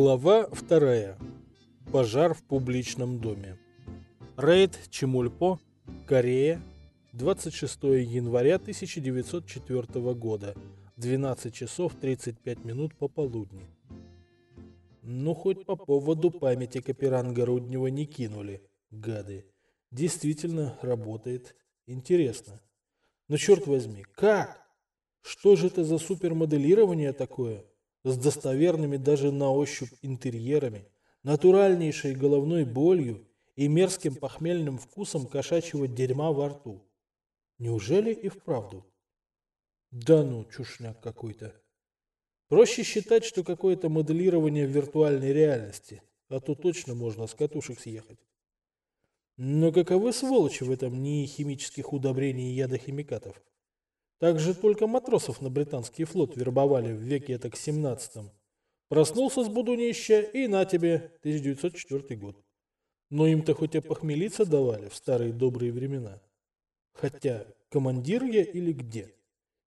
Глава вторая. Пожар в публичном доме. Рейд Чемульпо, Корея, 26 января 1904 года, 12 часов 35 минут пополудни. Ну, хоть по поводу памяти Каперанга Руднева не кинули, гады. Действительно работает. Интересно. Но черт возьми, как? Что же это за супермоделирование такое? С достоверными даже на ощупь интерьерами, натуральнейшей головной болью и мерзким похмельным вкусом кошачьего дерьма во рту. Неужели и вправду? Да ну, чушняк какой-то. Проще считать, что какое-то моделирование виртуальной реальности, а то точно можно с катушек съехать. Но каковы сволочи в этом НИИ химических удобрений и ядохимикатов? Же только матросов на британский флот вербовали в веке это к 17-м. Проснулся с будунища и на тебе, 1904 год. Но им-то хоть и похмелиться давали в старые добрые времена. Хотя, командир я или где?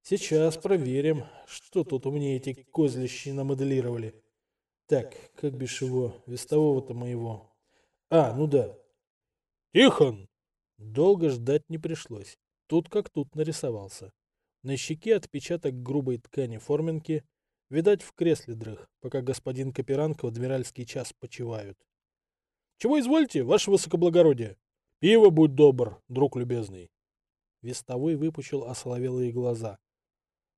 Сейчас проверим, что тут у меня эти козлищи намоделировали. Так, как бишь его, вестового-то моего. А, ну да. Тихон! Долго ждать не пришлось. Тут как тут нарисовался. На щеке отпечаток грубой ткани форменки. Видать, в кресле дрых, пока господин Каперанг в адмиральский час почивают. Чего извольте, ваше высокоблагородие? Пиво будь добр, друг любезный. Вестовой выпучил осоловелые глаза.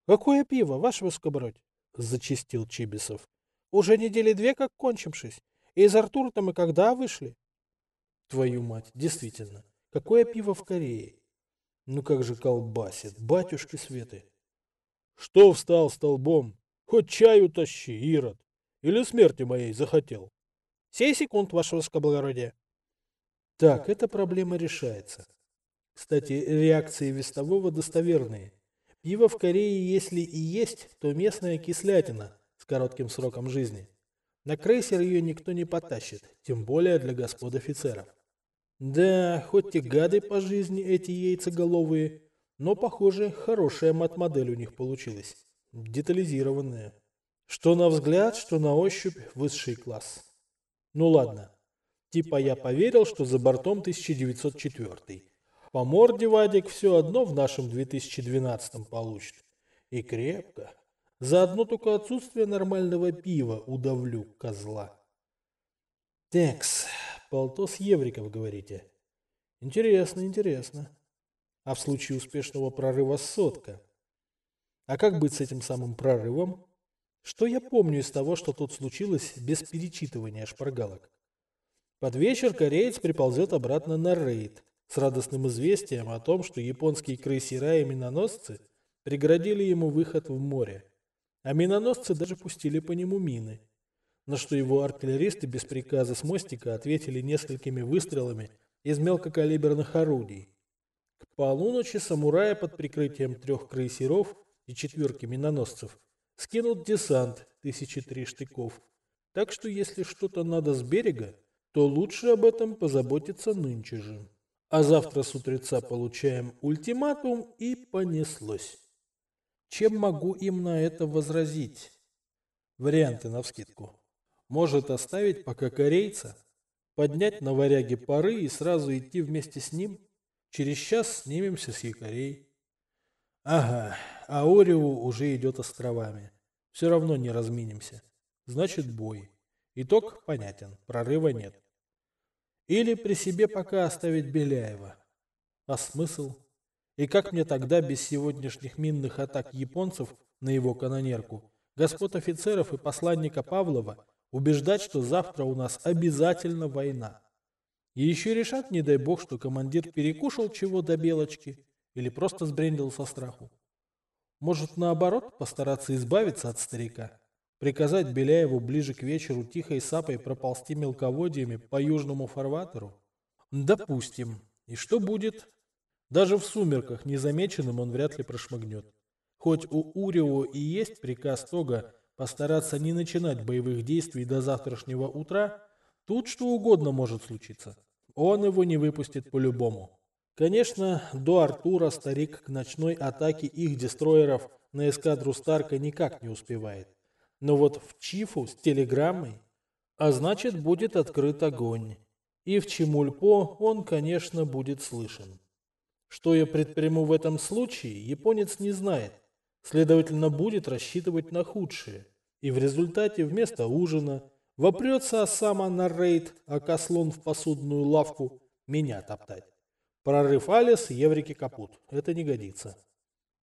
Какое пиво, ваше высокобродь? Зачистил Чибисов. Уже недели две как кончимшись. Из Артура-то мы когда вышли? Твою мать, действительно. Какое пиво в Корее? Ну как же колбасит, батюшки Светы. Что встал столбом? Хоть чаю тащи, Ирод. Или смерти моей захотел? Сей секунд, ваше высокоблагородие. Так, эта проблема решается. Кстати, реакции Вестового достоверные. Пиво в Корее, если и есть, то местная кислятина с коротким сроком жизни. На крейсер ее никто не потащит, тем более для господ офицеров. Да, хоть и гады по жизни эти яйцеголовые, но, похоже, хорошая мат-модель у них получилась. Детализированная. Что на взгляд, что на ощупь высший класс. Ну ладно. Типа я поверил, что за бортом 1904 по морде Вадик все одно в нашем 2012 получит. И крепко. За одно только отсутствие нормального пива удавлю козла. Текс, полтос евриков, говорите. Интересно, интересно. А в случае успешного прорыва сотка? А как быть с этим самым прорывом? Что я помню из того, что тут случилось без перечитывания шпаргалок? Под вечер кореец приползет обратно на рейд с радостным известием о том, что японские крейсера и миноносцы преградили ему выход в море, а миноносцы даже пустили по нему мины, на что его артиллеристы без приказа с мостика ответили несколькими выстрелами из мелкокалиберных орудий. К полуночи самураи под прикрытием трех крейсеров и четверки миноносцев скинут десант тысячи три штыков. Так что если что-то надо с берега, то лучше об этом позаботиться нынче же. А завтра с утреца получаем ультиматум и понеслось. Чем могу им на это возразить? Варианты навскидку. Может оставить пока корейца, поднять на варяге пары и сразу идти вместе с ним? Через час снимемся с якорей. Ага, а Ориу уже идет островами. Все равно не разминимся. Значит, бой. Итог понятен, прорыва нет. Или при себе пока оставить Беляева. А смысл? И как мне тогда без сегодняшних минных атак японцев на его канонерку, господ офицеров и посланника Павлова убеждать, что завтра у нас обязательно война? И еще решат, не дай бог, что командир перекушал чего до белочки или просто сбрендил со страху. Может, наоборот, постараться избавиться от старика? Приказать Беляеву ближе к вечеру тихой сапой проползти мелководьями по южному фарватеру? Допустим. И что будет? Даже в сумерках незамеченным он вряд ли прошмыгнет. Хоть у Урио и есть приказ Тога постараться не начинать боевых действий до завтрашнего утра, тут что угодно может случиться. Он его не выпустит по-любому. Конечно, до Артура старик к ночной атаке их дестроеров на эскадру Старка никак не успевает. Но вот в Чифу с телеграммой А значит, будет открыт огонь. И в Чемульпо он, конечно, будет слышен. Что я предприму в этом случае, японец не знает. Следовательно, будет рассчитывать на худшее. И в результате вместо ужина вопрется Осама на рейд, а Кослон в посудную лавку меня топтать. Прорыв Алис, еврики капут. Это не годится.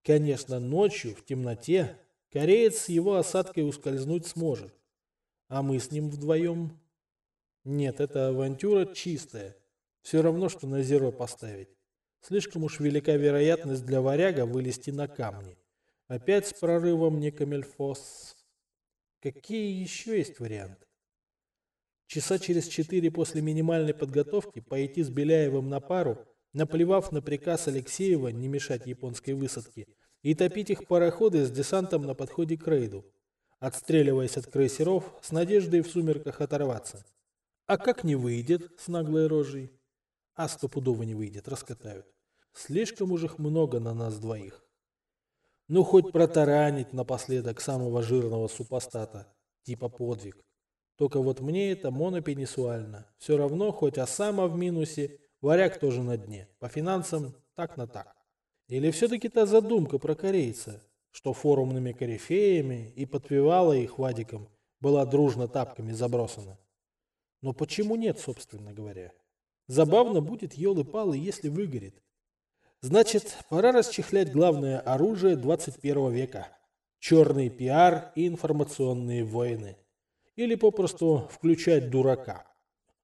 Конечно, ночью, в темноте, кореец с его осадкой ускользнуть сможет. А мы с ним вдвоем? Нет, это авантюра чистая. Все равно, что на зеро поставить. Слишком уж велика вероятность для варяга вылезти на камни. Опять с прорывом не камельфос. Какие еще есть варианты? Часа через четыре после минимальной подготовки пойти с Беляевым на пару наплевав на приказ Алексеева не мешать японской высадке, и топить их пароходы с десантом на подходе к рейду, отстреливаясь от крейсеров с надеждой в сумерках оторваться. А как не выйдет с наглой рожей? А стопудово не выйдет, раскатают. Слишком уж их много на нас двоих. Ну, хоть протаранить напоследок самого жирного супостата, типа подвиг. Только вот мне это монопенисуально. Все равно, хоть Осама в минусе, Варяг тоже на дне. По финансам так на так. Или все-таки та задумка про корейца, что форумными корифеями и подпевала их Вадиком была дружно тапками забросана. Но почему нет, собственно говоря? Забавно будет елы-палы, если выгорит. Значит, пора расчехлять главное оружие 21 века. Черный пиар и информационные войны. Или попросту включать дурака.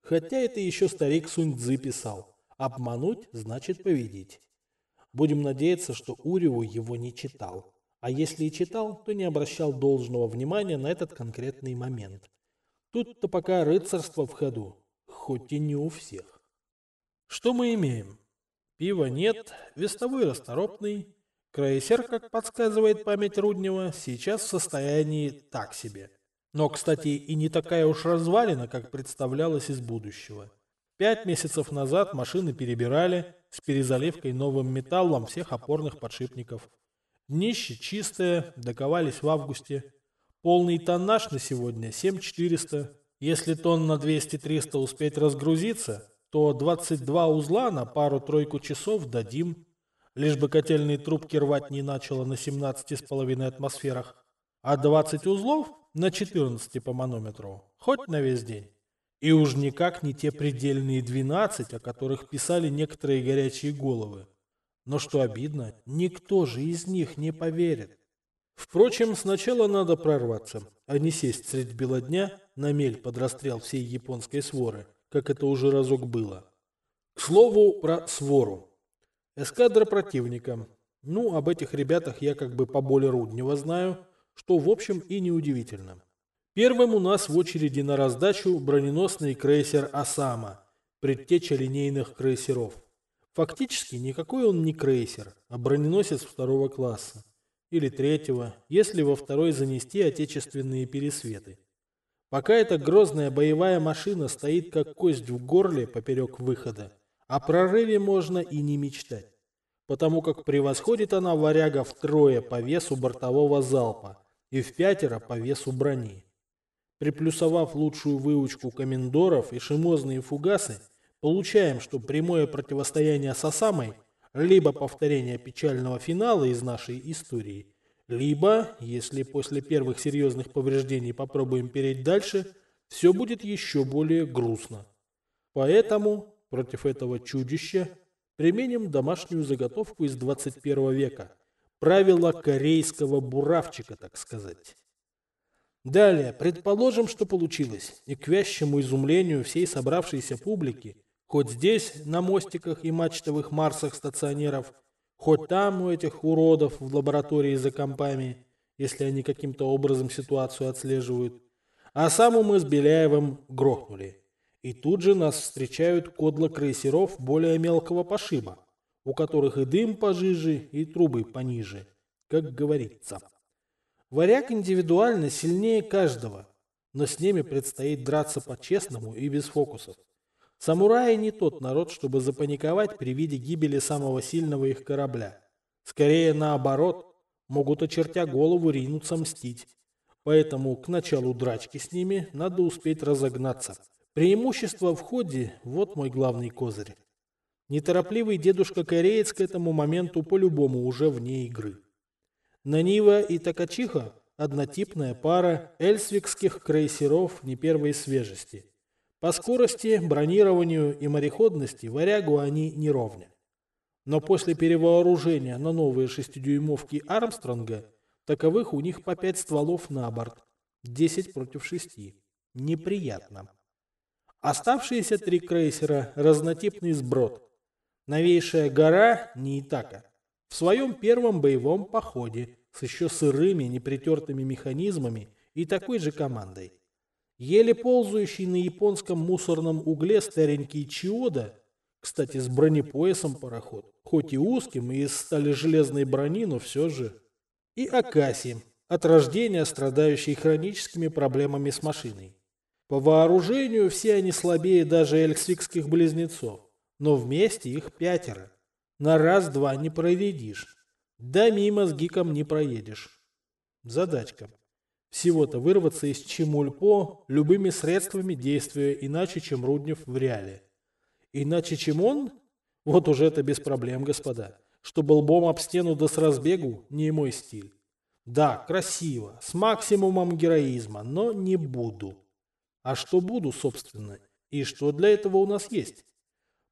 Хотя это еще старик Сунь Цзы писал. Обмануть значит победить. Будем надеяться, что Уреву его не читал. А если и читал, то не обращал должного внимания на этот конкретный момент. Тут-то пока рыцарство в ходу, хоть и не у всех. Что мы имеем? Пива нет, вестовой расторопный. Крейсер, как подсказывает память Руднева, сейчас в состоянии так себе. Но, кстати, и не такая уж развалина, как представлялось из будущего. Пять месяцев назад машины перебирали с перезаливкой новым металлом всех опорных подшипников. Днище чистое, доковались в августе. Полный тоннаж на сегодня 7400. Если тонн на 200-300 успеть разгрузиться, то 22 узла на пару-тройку часов дадим. Лишь бы котельные трубки рвать не начало на 17,5 атмосферах. А 20 узлов на 14 по манометру. Хоть на весь день. И уж никак не те предельные 12, о которых писали некоторые горячие головы. Но что обидно, никто же из них не поверит. Впрочем, сначала надо прорваться, а не сесть средь бела дня на мель под расстрел всей японской своры, как это уже разок было. К слову про свору. Эскадра противника. Ну, об этих ребятах я как бы поболее Руднева знаю, что в общем и неудивительно. Первым у нас в очереди на раздачу броненосный крейсер «Осама», предтеча линейных крейсеров. Фактически никакой он не крейсер, а броненосец второго класса. Или третьего, если во второй занести отечественные пересветы. Пока эта грозная боевая машина стоит как кость в горле поперек выхода, о прорыве можно и не мечтать, потому как превосходит она варяга втрое по весу бортового залпа, и в пятеро по весу брони. Приплюсовав лучшую выучку комендоров и шимозные фугасы, получаем, что прямое противостояние с Осамой либо повторение печального финала из нашей истории, либо, если после первых серьезных повреждений попробуем перейти дальше, все будет еще более грустно. Поэтому против этого чудища применим домашнюю заготовку из 21 века – правила корейского буравчика, так сказать. Далее, предположим, что получилось, и к вящему изумлению всей собравшейся публики, хоть здесь, на мостиках и мачтовых марсах стационеров, хоть там у этих уродов в лаборатории за компами, если они каким-то образом ситуацию отслеживают, а саму мы с Беляевым грохнули. И тут же нас встречают кодла крейсеров более мелкого пошиба у которых и дым пожиже, и трубы пониже, как говорится. Варяг индивидуально сильнее каждого, но с ними предстоит драться по-честному и без фокусов. Самураи не тот народ, чтобы запаниковать при виде гибели самого сильного их корабля. Скорее наоборот, могут очертя голову ринуться мстить. Поэтому к началу драчки с ними надо успеть разогнаться. Преимущество в ходе – вот мой главный козырь. Неторопливый дедушка-кореец к этому моменту по-любому уже вне игры. Нанива и Такачиха – однотипная пара эльсвикских крейсеров не первой свежести. По скорости, бронированию и мореходности варягу они не ровня. Но после перевооружения на новые шестидюймовки Армстронга, таковых у них по пять стволов на борт. 10 против 6. Неприятно. Оставшиеся три крейсера – разнотипный сброд. Новейшая гора – Неитака. В своем первом боевом походе с еще сырыми, непритертыми механизмами и такой же командой. Еле ползающий на японском мусорном угле старенький Чиода, кстати, с бронепоясом пароход, хоть и узким и из стали железной брони, но все же. И Акаси, от рождения страдающий хроническими проблемами с машиной. По вооружению все они слабее даже эльсвикских близнецов, но вместе их пятеро. На раз-два не проредишь. Да мимо с гиком не проедешь. Задачка. Всего-то вырваться из Чемульпо любыми средствами действия иначе, чем Руднев в реале. Иначе, чем он? Вот уже это без проблем, господа. Чтобы лбом об стену да с разбегу – не мой стиль. Да, красиво, с максимумом героизма, но не буду. А что буду, собственно, и что для этого у нас есть?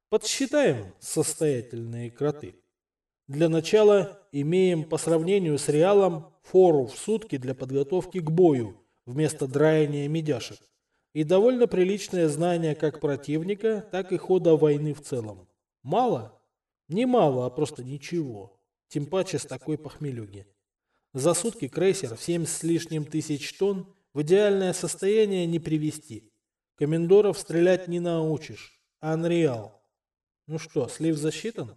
Подсчитаем состоятельные кроты. Для начала имеем по сравнению с Реалом фору в сутки для подготовки к бою вместо драяния медяшек и довольно приличное знание как противника, так и хода войны в целом. Мало? Не мало, а просто ничего. Тем паче с такой похмелюги. За сутки крейсер в 70 с лишним тысяч тонн в идеальное состояние не привести. Комендоров стрелять не научишь. Unreal. Ну что, слив засчитан?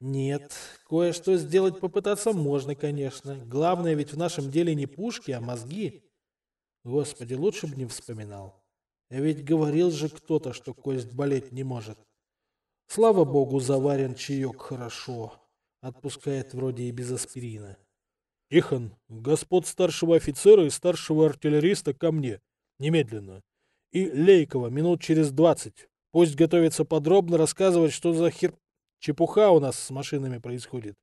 Нет, кое-что сделать попытаться можно, конечно. Главное ведь в нашем деле не пушки, а мозги. Господи, лучше бы не вспоминал. Ведь говорил же кто-то, что кость болеть не может. Слава богу, заварен чаек хорошо. Отпускает вроде и без аспирина. Тихон, господ старшего офицера и старшего артиллериста ко мне. Немедленно. И Лейкова минут через двадцать. Пусть готовится подробно рассказывать, что за хер... Чепуха у нас с машинами происходит.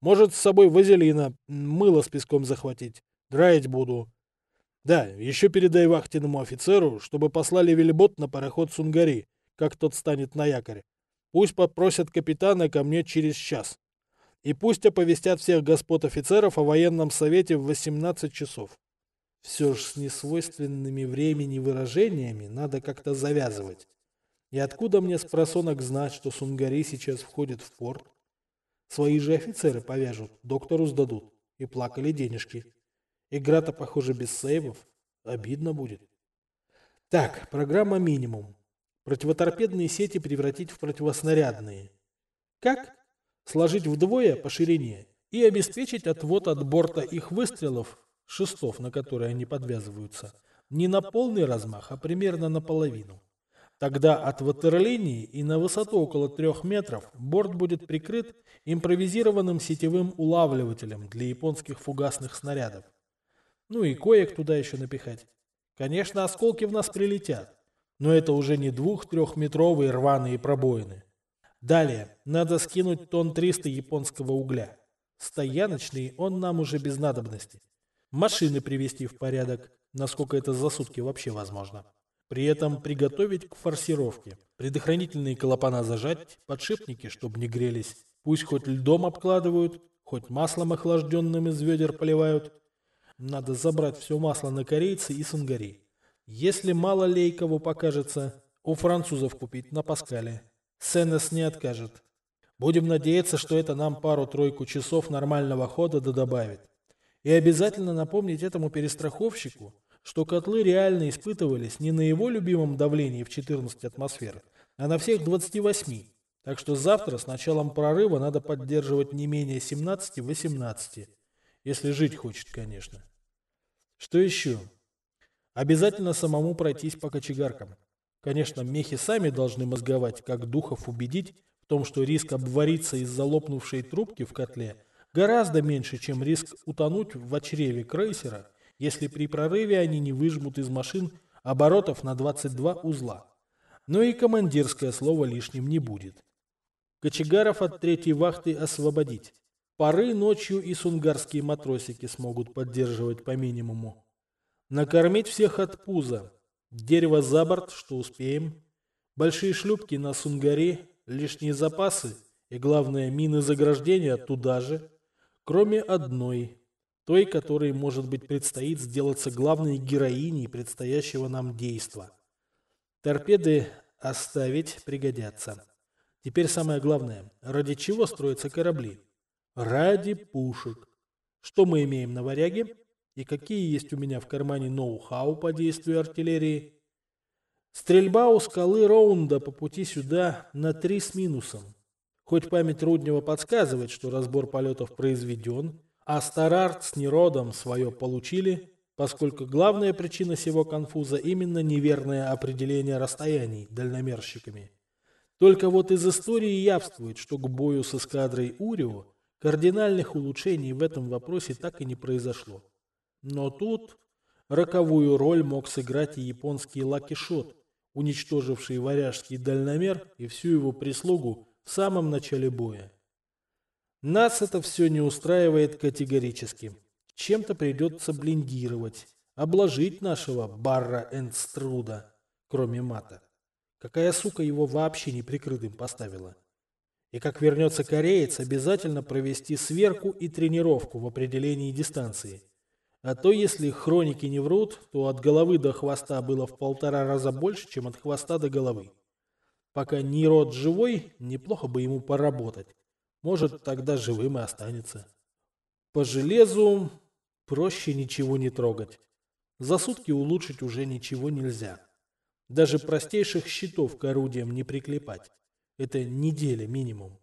Может, с собой вазелина, мыло с песком захватить. Драить буду. Да, еще передай вахтенному офицеру, чтобы послали велибот на пароход Сунгари, как тот станет на якоре. Пусть попросят капитана ко мне через час. И пусть оповестят всех господ офицеров о военном совете в 18 часов. Все ж с несвойственными времени выражениями надо как-то завязывать. И откуда мне с просонок знать, что Сунгари сейчас входит в порт? Свои же офицеры повяжут, доктору сдадут. И плакали денежки. Игра-то, похоже, без сейвов. Обидно будет. Так, программа минимум. Противоторпедные сети превратить в противоснарядные. Как? Сложить вдвое по ширине и обеспечить отвод от борта их выстрелов, шестов, на которые они подвязываются, не на полный размах, а примерно наполовину. Тогда от ватерлинии и на высоту около трех метров борт будет прикрыт импровизированным сетевым улавливателем для японских фугасных снарядов. Ну и коек туда еще напихать. Конечно, осколки в нас прилетят, но это уже не двух-трехметровые рваные пробоины. Далее, надо скинуть тонн 300 японского угля. Стояночный он нам уже без надобности. Машины привести в порядок, насколько это за сутки вообще возможно. При этом приготовить к форсировке. Предохранительные клапана зажать, подшипники, чтобы не грелись. Пусть хоть льдом обкладывают, хоть маслом охлажденным из ведер поливают. Надо забрать все масло на корейцы и сунгари. Если мало Лейкову покажется, у французов купить на Паскале. Сенес не откажет. Будем надеяться, что это нам пару-тройку часов нормального хода да добавит. И обязательно напомнить этому перестраховщику, что котлы реально испытывались не на его любимом давлении в 14 атмосфер, а на всех 28. Так что завтра с началом прорыва надо поддерживать не менее 17-18. Если жить хочет, конечно. Что еще? Обязательно самому пройтись по кочегаркам. Конечно, мехи сами должны мозговать, как духов убедить в том, что риск обвариться из-за лопнувшей трубки в котле гораздо меньше, чем риск утонуть в очреве крейсера если при прорыве они не выжмут из машин оборотов на 22 узла. Но и командирское слово лишним не будет. Кочегаров от третьей вахты освободить. Поры ночью и сунгарские матросики смогут поддерживать по минимуму. Накормить всех от пуза. Дерево за борт, что успеем. Большие шлюпки на Сунгаре, лишние запасы и, главное, мины заграждения туда же, кроме одной, той, которой, может быть, предстоит сделаться главной героиней предстоящего нам действа. Торпеды оставить пригодятся. Теперь самое главное. Ради чего строятся корабли? Ради пушек. Что мы имеем на варяге? И какие есть у меня в кармане ноу-хау по действию артиллерии? Стрельба у скалы Роунда по пути сюда на три с минусом. Хоть память Руднева подсказывает, что разбор полетов произведен, а Старарт с Неродом свое получили, поскольку главная причина всего конфуза именно неверное определение расстояний дальномерщиками. Только вот из истории явствует, что к бою с эскадрой Урио кардинальных улучшений в этом вопросе так и не произошло. Но тут роковую роль мог сыграть и японский лакишот, уничтоживший варяжский дальномер и всю его прислугу в самом начале боя. Нас это все не устраивает категорически чем-то придется блиндировать, обложить нашего Барра Энструда, кроме мата. Какая сука его вообще неприкрытым поставила? И как вернется кореец, обязательно провести сверку и тренировку в определении дистанции. А то, если хроники не врут, то от головы до хвоста было в полтора раза больше, чем от хвоста до головы. Пока Нирод живой, неплохо бы ему поработать. Может, тогда живым и останется. По железу Проще ничего не трогать. За сутки улучшить уже ничего нельзя. Даже простейших щитов к орудиям не приклепать. Это неделя минимум.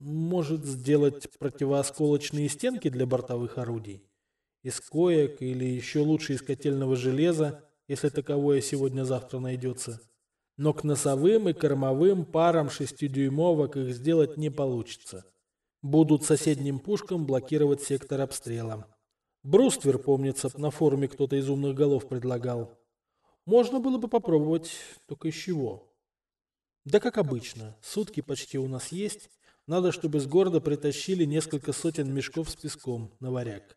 Может сделать противоосколочные стенки для бортовых орудий? Из коек или еще лучше из котельного железа, если таковое сегодня-завтра найдется. Но к носовым и кормовым парам шестидюймовок их сделать не получится. Будут соседним пушкам блокировать сектор обстрела. Бруствер, помнится, на форуме кто-то из умных голов предлагал. Можно было бы попробовать, только из чего? Да как обычно, сутки почти у нас есть. Надо, чтобы с города притащили несколько сотен мешков с песком на варяг.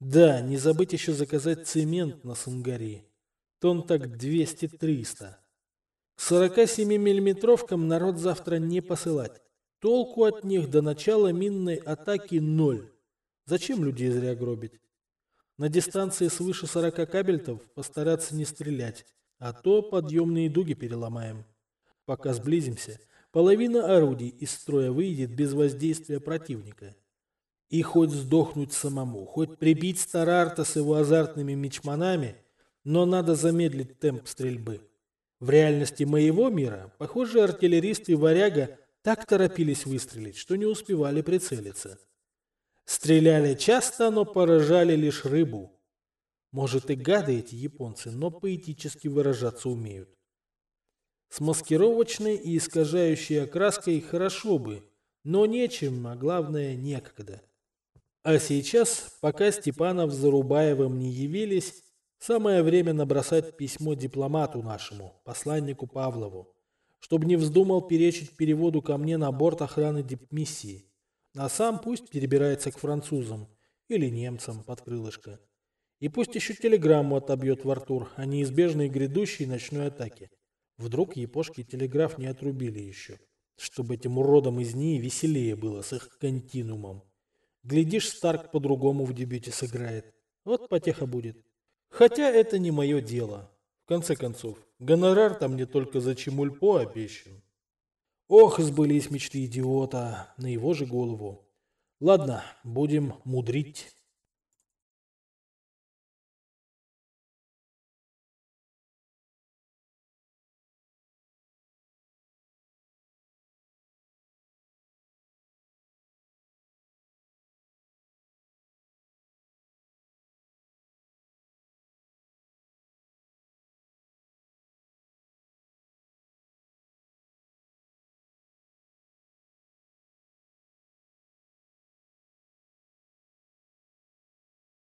Да, не забыть еще заказать цемент на Сангари. Тон так 200-300. К 47-миллиметровкам народ завтра не посылать. Толку от них до начала минной атаки ноль. Зачем людей зря гробить? На дистанции свыше 40 кабельтов постараться не стрелять, а то подъемные дуги переломаем. Пока сблизимся, половина орудий из строя выйдет без воздействия противника. И хоть сдохнуть самому, хоть прибить Старарта с его азартными мечманами, но надо замедлить темп стрельбы. В реальности моего мира, похоже, артиллеристы «Варяга» так торопились выстрелить, что не успевали прицелиться. Стреляли часто, но поражали лишь рыбу. Может и гады эти японцы, но поэтически выражаться умеют. С маскировочной и искажающей окраской хорошо бы, но нечем, а главное некогда. А сейчас, пока Степанов с Зарубаевым не явились, самое время набросать письмо дипломату нашему, посланнику Павлову, чтобы не вздумал перечить переводу ко мне на борт охраны дипмиссии а сам пусть перебирается к французам или немцам под крылышко. И пусть еще телеграмму отобьет в Артур о неизбежной грядущей ночной атаке. Вдруг япошки телеграф не отрубили еще, чтобы этим уродам из ней веселее было с их континуумом. Глядишь, Старк по-другому в дебюте сыграет. Вот потеха будет. Хотя это не мое дело. В конце концов, гонорар там мне только за Чемульпо обещан. Ох, сбылись мечты идиота на его же голову. Ладно, будем мудрить.